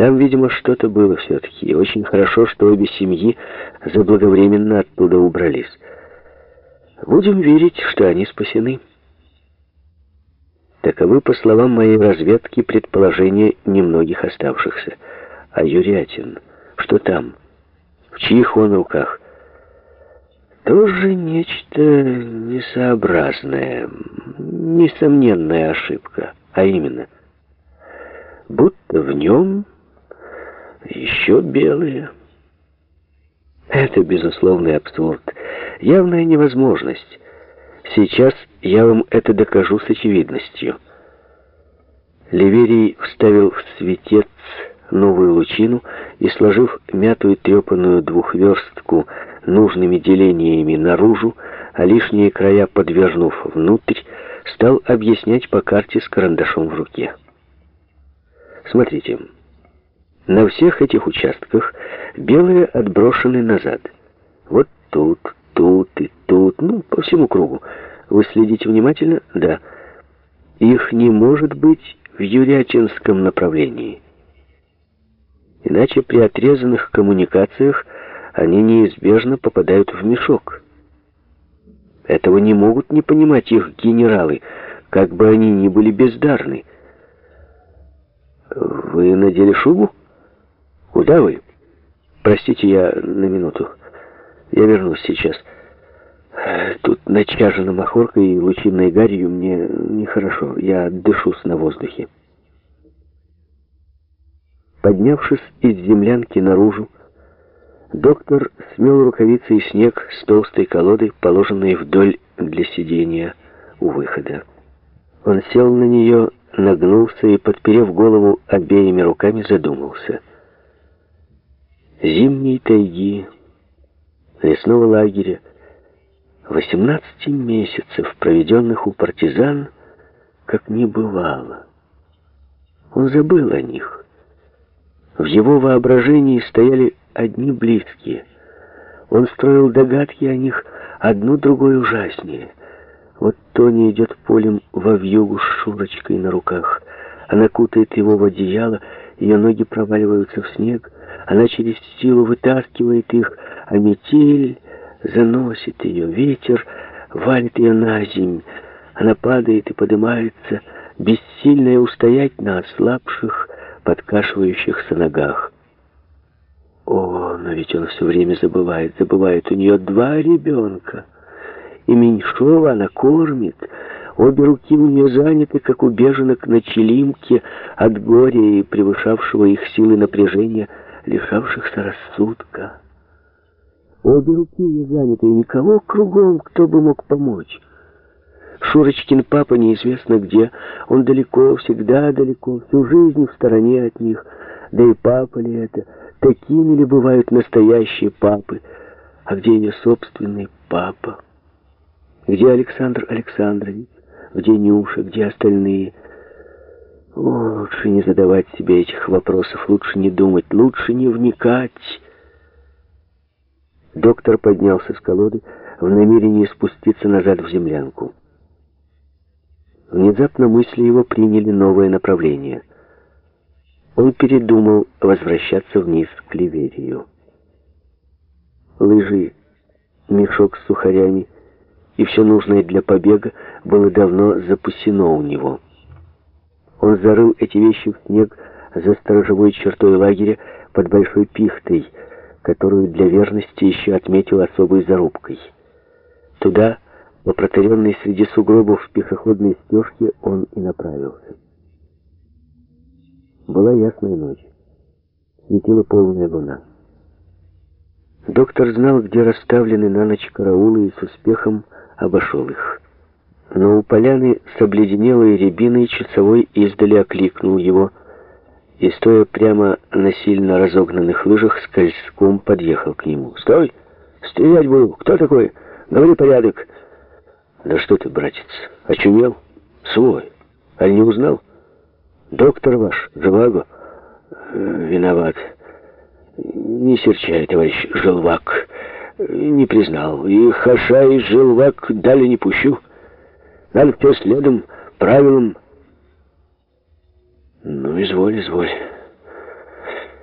Там, видимо, что-то было все-таки. И очень хорошо, что обе семьи заблаговременно оттуда убрались. Будем верить, что они спасены. Таковы, по словам моей разведки, предположения немногих оставшихся. А Юрятин, что там? В чьих он руках? Тоже нечто несообразное, несомненная ошибка. А именно, будто в нем еще белые. Это безусловный абсурд, явная невозможность. Сейчас я вам это докажу с очевидностью. Ливерий вставил в светец новую лучину и, сложив мятую трепанную двухверстку нужными делениями наружу, а лишние края подвернув внутрь, стал объяснять по карте с карандашом в руке. Смотрите, на всех этих участках белые отброшены назад. Вот тут, тут и тут, ну, по всему кругу. Вы следите внимательно? Да. Их не может быть в Юрятинском направлении. Иначе при отрезанных коммуникациях они неизбежно попадают в мешок. Этого не могут не понимать их генералы, как бы они ни были бездарны. Вы надели шубу? Куда вы? Простите, я на минуту. Я вернусь сейчас. Тут начажено махоркой и лучинной гарью мне нехорошо. Я дышусь на воздухе. Поднявшись из землянки наружу, доктор смел рукавицей снег с толстой колоды, положенной вдоль для сидения у выхода. Он сел на нее, нагнулся и, подперев голову обеими руками, задумался. Зимней тайги, лесного лагеря, 18 месяцев, проведенных у партизан, как не бывало. Он забыл о них. В его воображении стояли одни близкие. Он строил догадки о них, одну другой ужаснее. Вот Тони идет полем во вьюгу с Шурочкой на руках. Она кутает его в одеяло, ее ноги проваливаются в снег. Она через силу вытаскивает их, а метель заносит ее. Ветер валит ее на земь. Она падает и поднимается, бессильная устоять на ослабших, подкашивающихся ногах. О, но ведь он все время забывает, забывает. У нее два ребенка. И меньшого она кормит. Обе руки у нее заняты, как у беженок на челимке от горя и превышавшего их силы напряжения, лишавшихся рассудка. Обе руки ее заняты, и никого кругом, кто бы мог помочь. Шурочкин папа неизвестно где. Он далеко, всегда далеко, всю жизнь в стороне от них. Да и папа ли это? Такими ли бывают настоящие папы? А где ее собственный папа? Где Александр Александрович? Где Нюша? Где остальные? О, лучше не задавать себе этих вопросов, лучше не думать, лучше не вникать. Доктор поднялся с колоды в намерении спуститься назад в землянку. Внезапно мысли его приняли новое направление. Он передумал возвращаться вниз к Ливерию. Лыжи, мешок с сухарями и все нужное для побега было давно запасено у него. Он зарыл эти вещи в снег за сторожевой чертой лагеря под большой пихтой, которую для верности еще отметил особой зарубкой. Туда по протаренной среди сугробов пешеходной стежке он и направился. Была ясная ночь. Светила полная луна. Доктор знал, где расставлены на ночь караулы, и с успехом обошел их. Но у поляны с обледенелой рябиной часовой издали окликнул его и, стоя прямо на сильно разогнанных лыжах, скользком подъехал к нему. «Стой! Стрелять буду! Кто такой? Говори порядок!» Да что ты, братец, очумел? Свой. Аль не узнал? Доктор ваш, Живаго, э, виноват. Не серчай, товарищ Желвак. Не признал. И хаша, и Желвак дали не пущу. Надо все следом, правилам. Ну, изволь, изволь.